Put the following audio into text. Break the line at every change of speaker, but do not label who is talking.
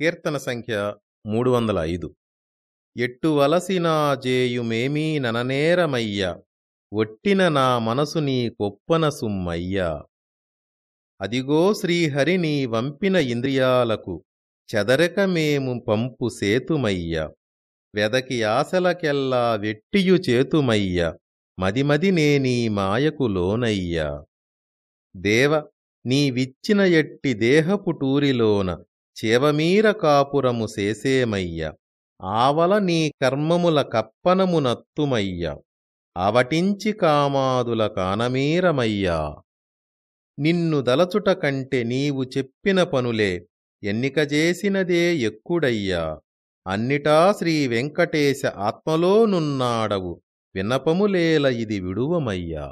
కీర్తన సంఖ్య మూడు వందల ఐదు ఎట్టువలసినా జేయుమేమీ నననేరమయ్య ఒట్టిన నా మనసు నీ కొప్పన సుమ్మయ్యా. అదిగో శ్రీహరి నీ వంపిన ఇంద్రియాలకు చెదరక మేము పంపు సేతుమయ్య. వెదకి ఆశలకెల్లా వెట్టియు చేతుమయ్య మదిమది నేనీ మాయకు లోనయ్యా. దేవ నీవిచ్చిన ఎట్టి దేహపు టూరిలోన చేవమీర కాపురము సేసేమయ్య ఆవల నీ కర్మముల కప్పనమునత్తుమయ్య అవటించి కామాదుల కానమీరమయ్యా. నిన్ను దలచుట కంటే నీవు చెప్పిన పనులే ఎన్నిక చేసినదే ఎక్కుడయ్యా. అన్నిటా శ్రీ వెంకటేశ ఆత్మలోనున్నాడవు వినపములేల ఇది విడువమయ్యా.